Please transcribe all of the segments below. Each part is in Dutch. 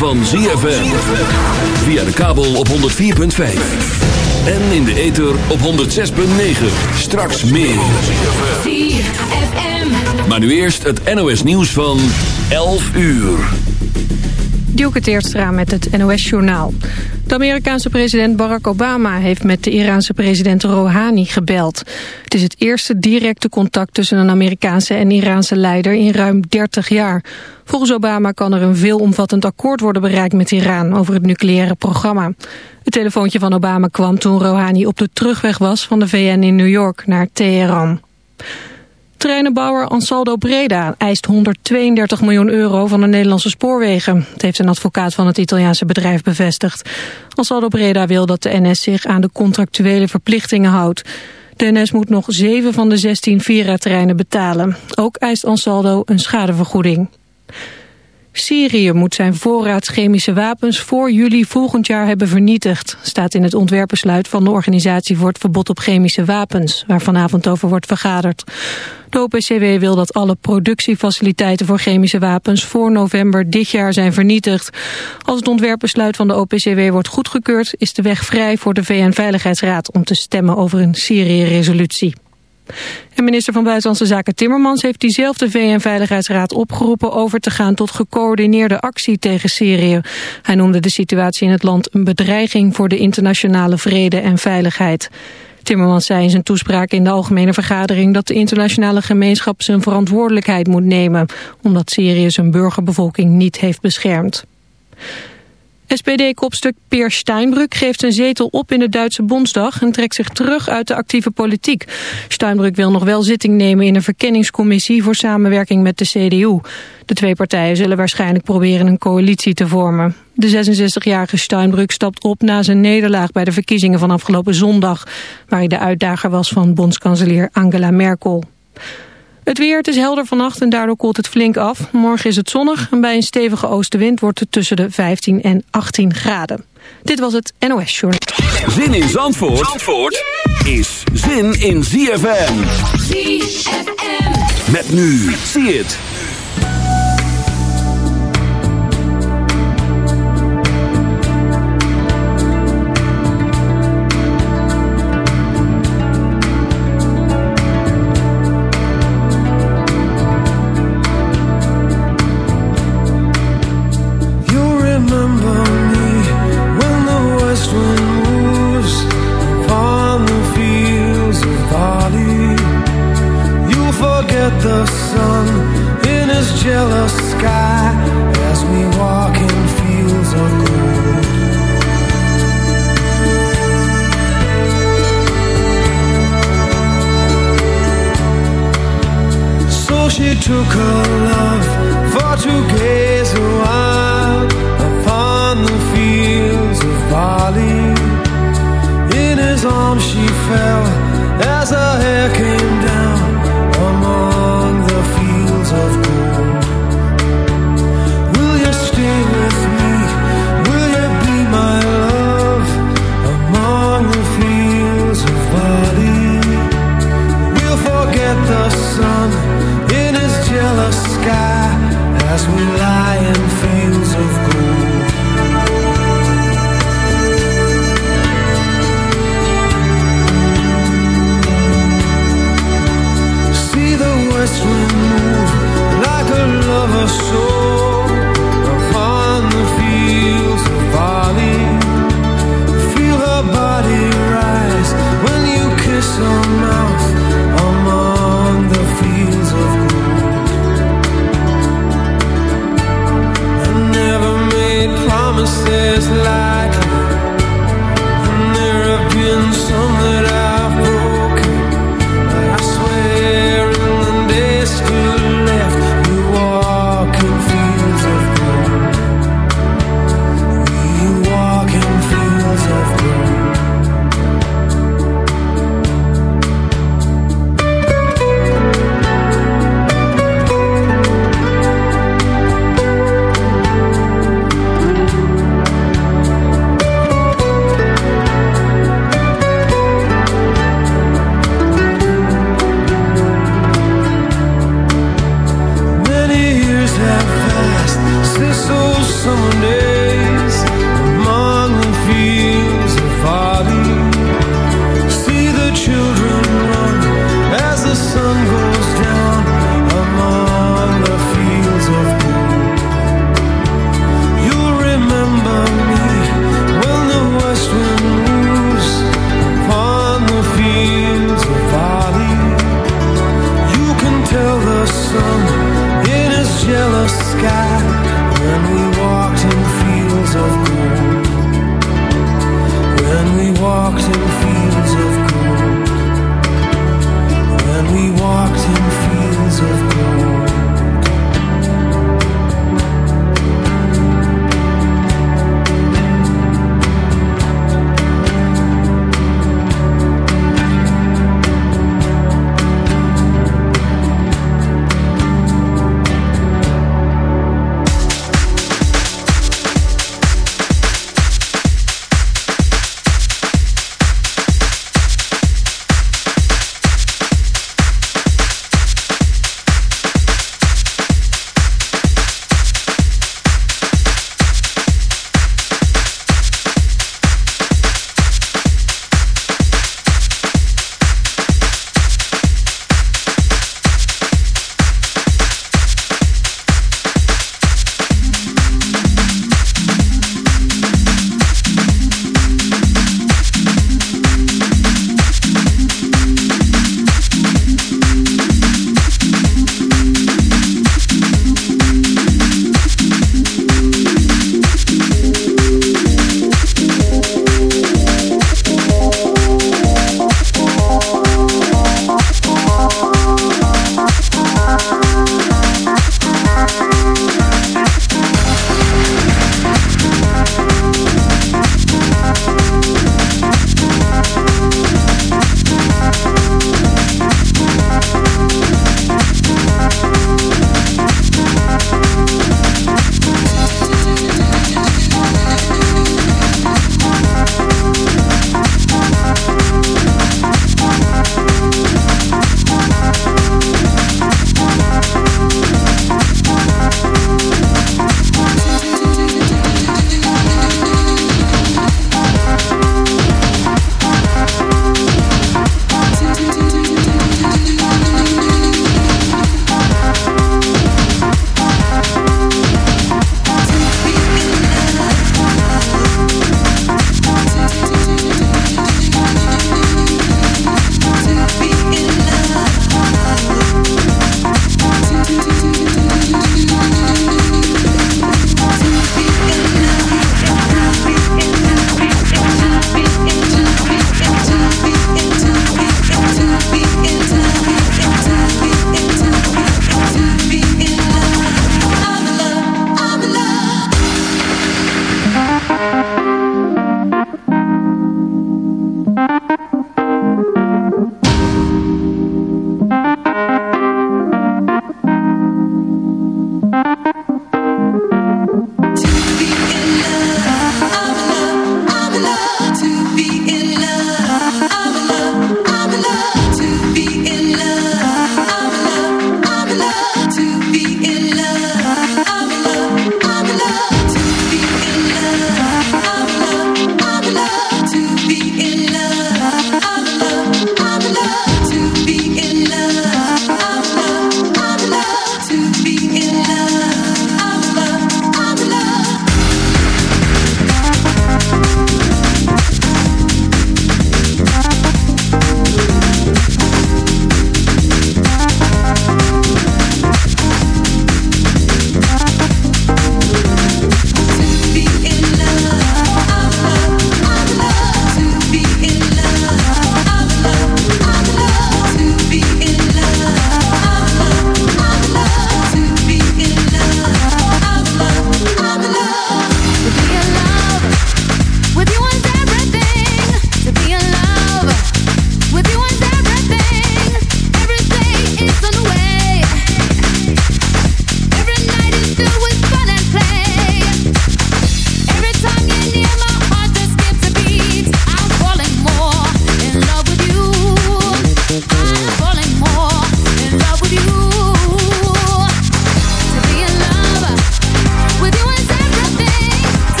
het van ZFM. Via de kabel op 104.5. En in de ether op 106.9. Straks meer. Maar nu eerst het NOS nieuws van 11 uur. Dielke Teertstra met het NOS-journaal. De Amerikaanse president Barack Obama heeft met de Iraanse president Rouhani gebeld. Het is het eerste directe contact tussen een Amerikaanse en Iraanse leider in ruim 30 jaar. Volgens Obama kan er een veelomvattend akkoord worden bereikt met Iran over het nucleaire programma. Het telefoontje van Obama kwam toen Rouhani op de terugweg was van de VN in New York naar Teheran. Treinenbouwer Ansaldo Breda eist 132 miljoen euro van de Nederlandse spoorwegen. Het heeft een advocaat van het Italiaanse bedrijf bevestigd. Ansaldo Breda wil dat de NS zich aan de contractuele verplichtingen houdt. De NS moet nog 7 van de 16 Vira-treinen betalen. Ook eist Ansaldo een schadevergoeding. Syrië moet zijn voorraad chemische wapens voor juli volgend jaar hebben vernietigd, staat in het ontwerpbesluit van de Organisatie voor het Verbod op Chemische Wapens, waar vanavond over wordt vergaderd. De OPCW wil dat alle productiefaciliteiten voor chemische wapens voor november dit jaar zijn vernietigd. Als het ontwerpbesluit van de OPCW wordt goedgekeurd, is de weg vrij voor de VN-veiligheidsraad om te stemmen over een Syrië-resolutie. En minister van Buitenlandse Zaken Timmermans heeft diezelfde VN-veiligheidsraad opgeroepen over te gaan tot gecoördineerde actie tegen Syrië. Hij noemde de situatie in het land een bedreiging voor de internationale vrede en veiligheid. Timmermans zei in zijn toespraak in de algemene vergadering dat de internationale gemeenschap zijn verantwoordelijkheid moet nemen, omdat Syrië zijn burgerbevolking niet heeft beschermd. SPD-kopstuk Peer Steinbrück geeft zijn zetel op in de Duitse Bondsdag en trekt zich terug uit de actieve politiek. Steinbrück wil nog wel zitting nemen in een verkenningscommissie voor samenwerking met de CDU. De twee partijen zullen waarschijnlijk proberen een coalitie te vormen. De 66-jarige Steinbrück stapt op na zijn nederlaag bij de verkiezingen van afgelopen zondag, waar hij de uitdager was van bondskanselier Angela Merkel. Het weer, het is helder vannacht en daardoor koelt het flink af. Morgen is het zonnig en bij een stevige oostenwind wordt het tussen de 15 en 18 graden. Dit was het NOS Journal. Zin in Zandvoort, Zandvoort is zin in ZFM. ZFM. Met nu, zie het.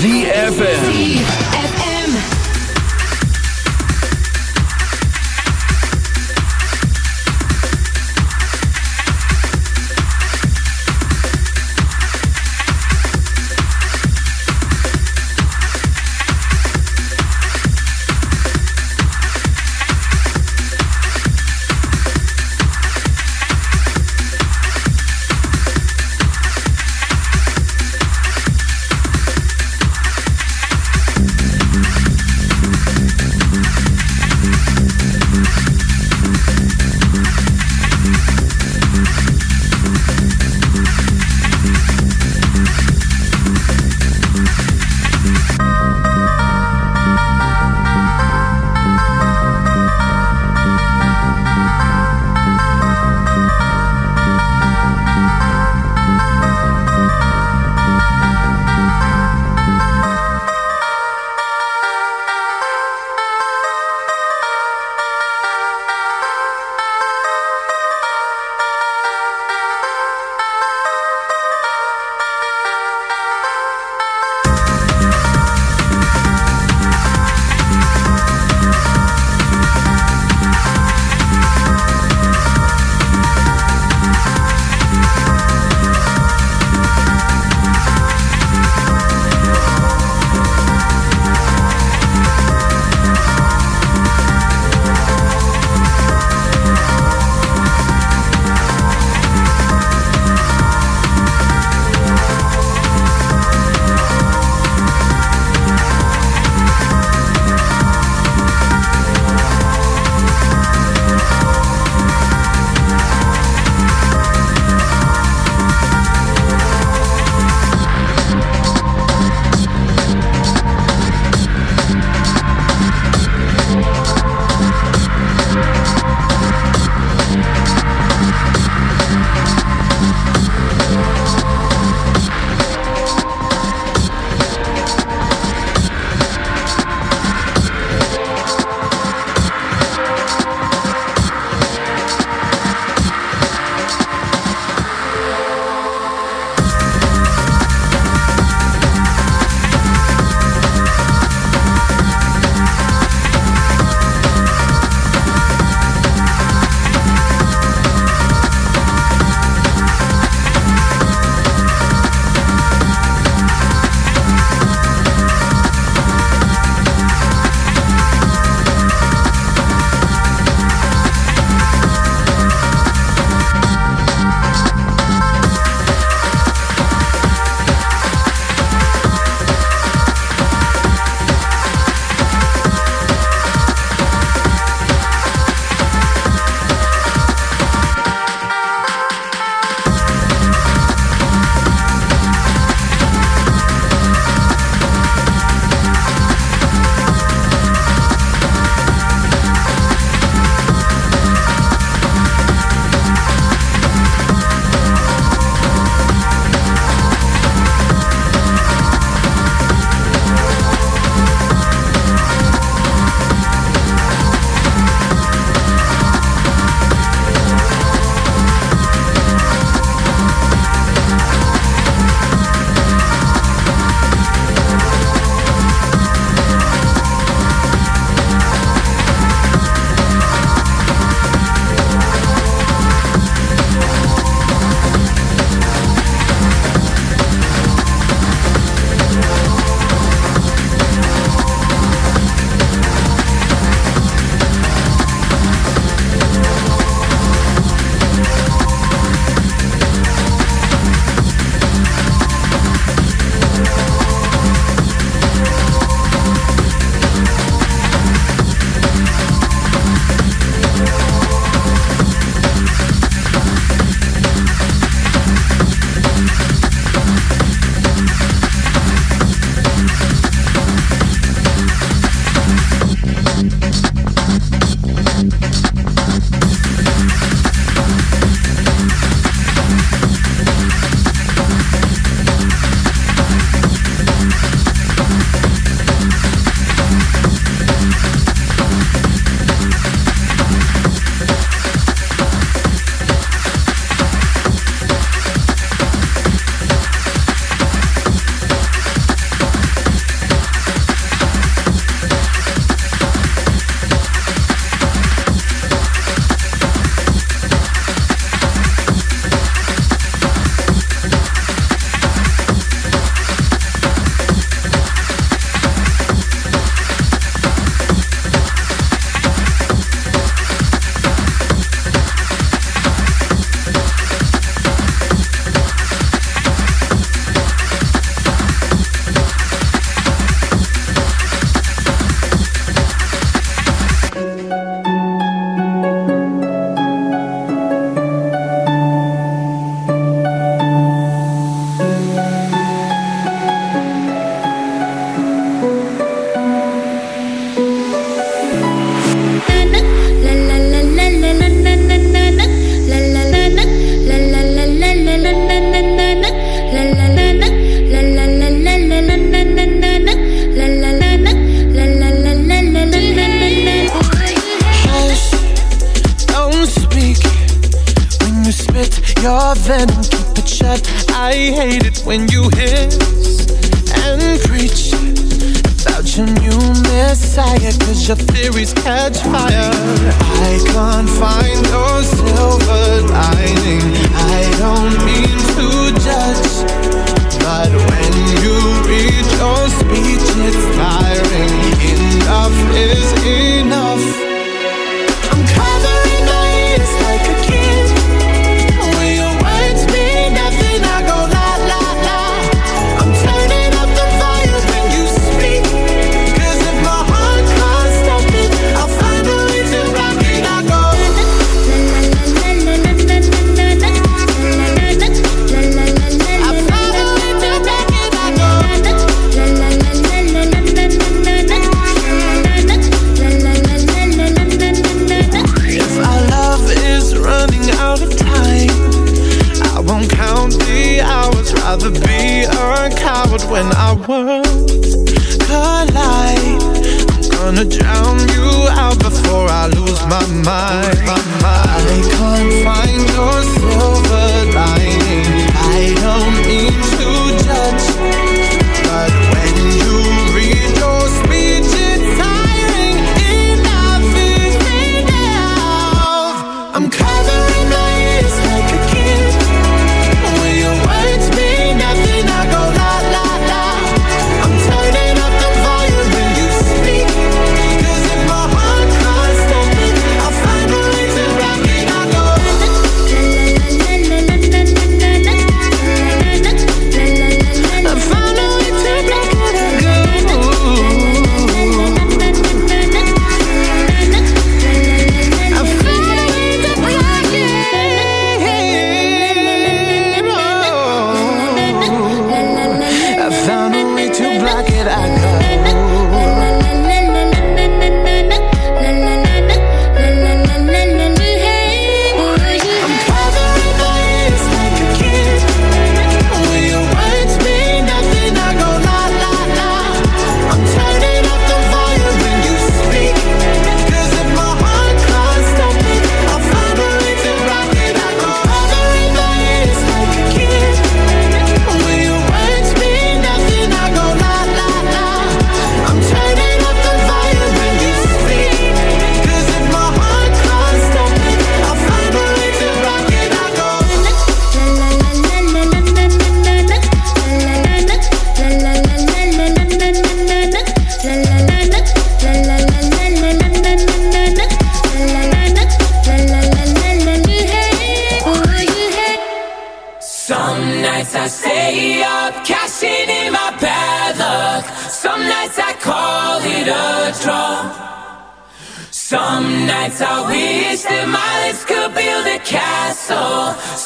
ZFN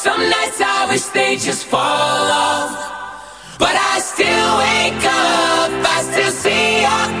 Some nights I wish they just fall off. But I still wake up, I still see your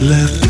left.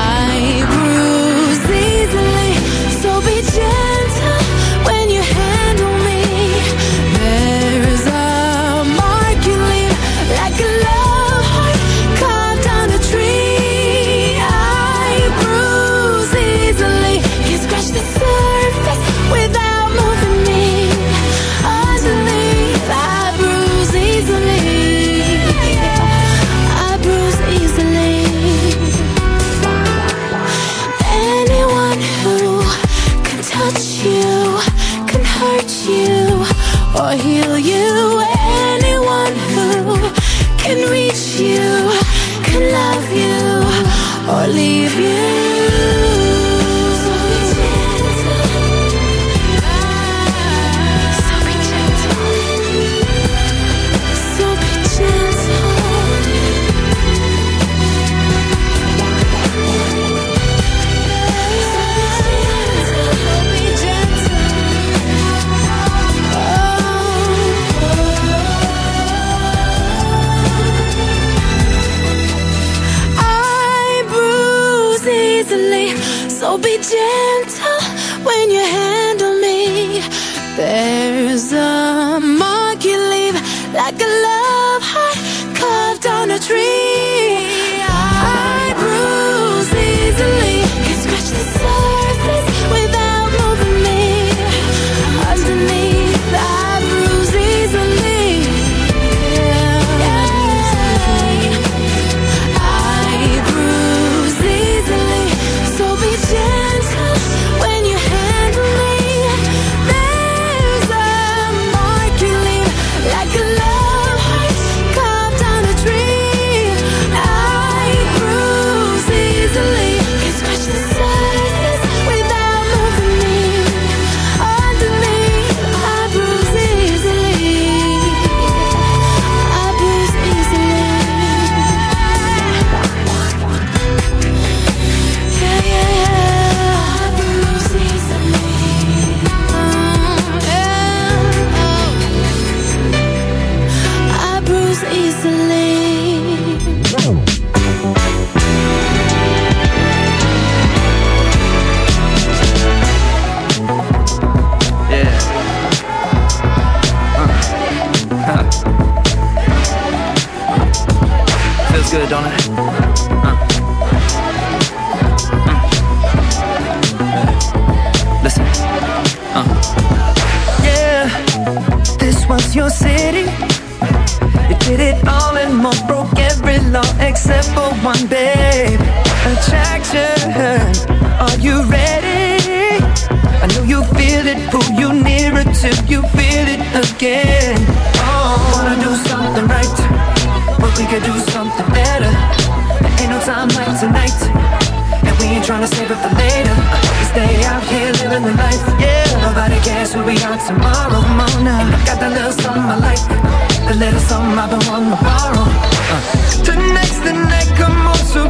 come. Got that little something I like, the little something I've been wanting to borrow. Uh. Tonight's the night, come on, so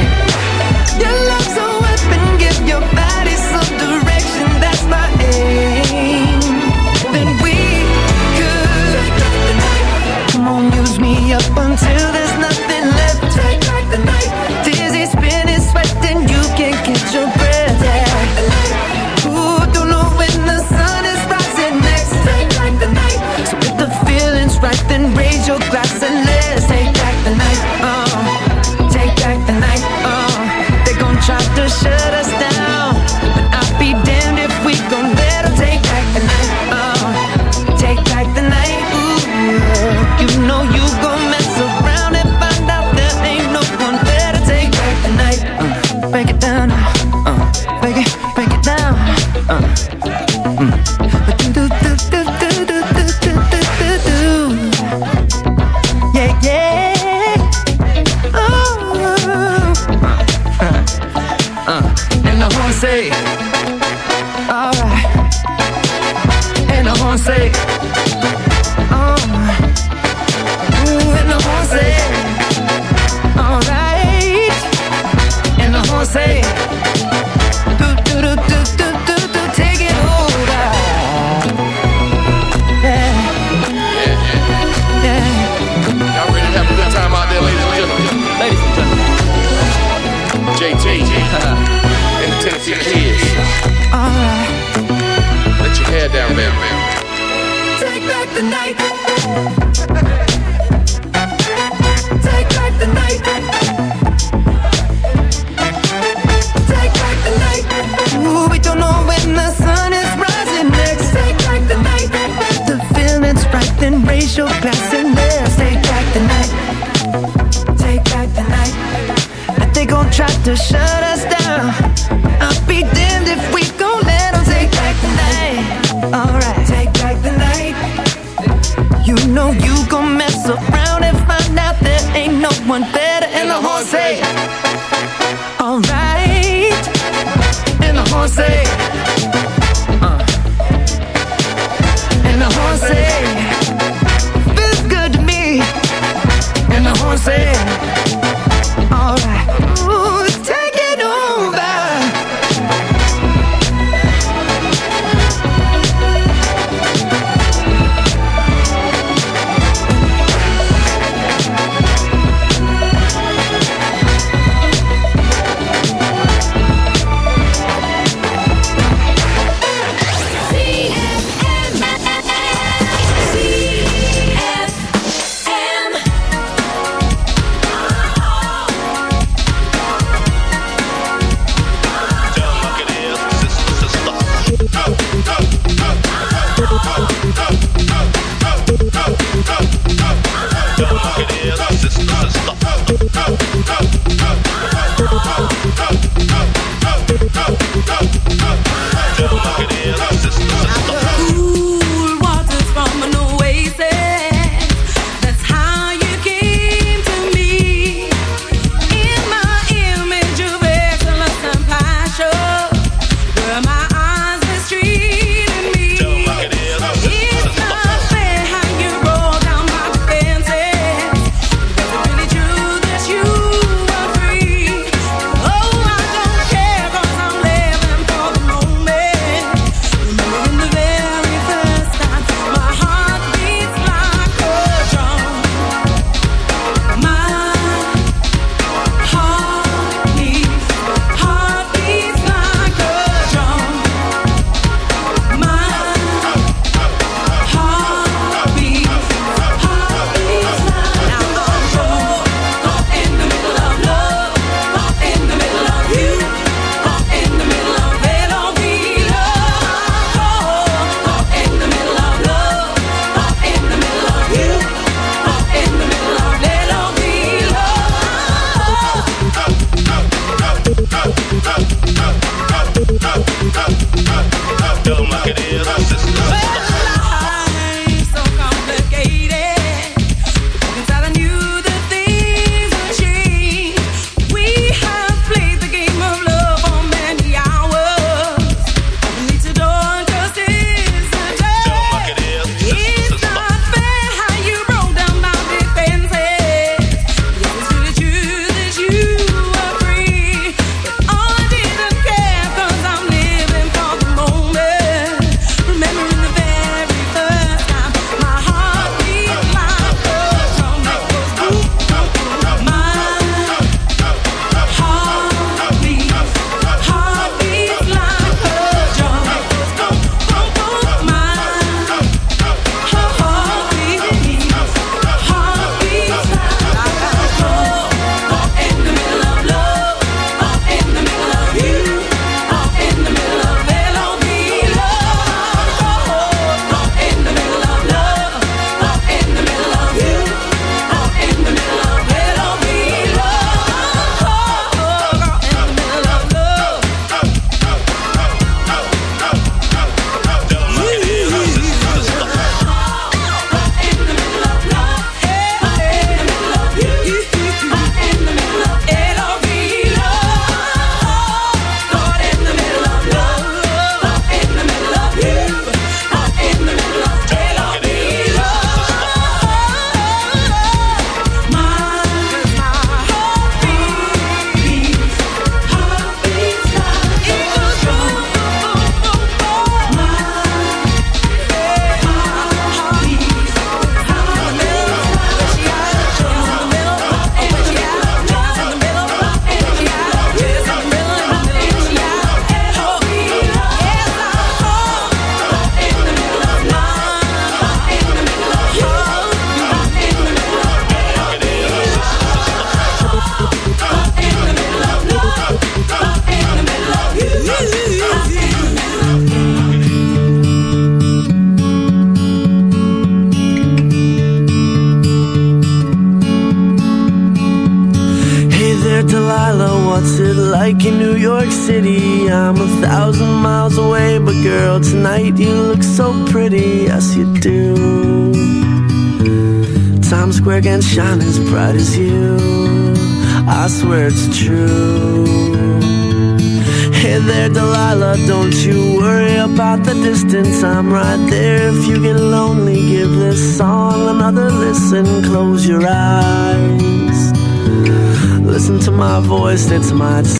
Show glass and let's Take back the night. Take back the night. I think I'm to shut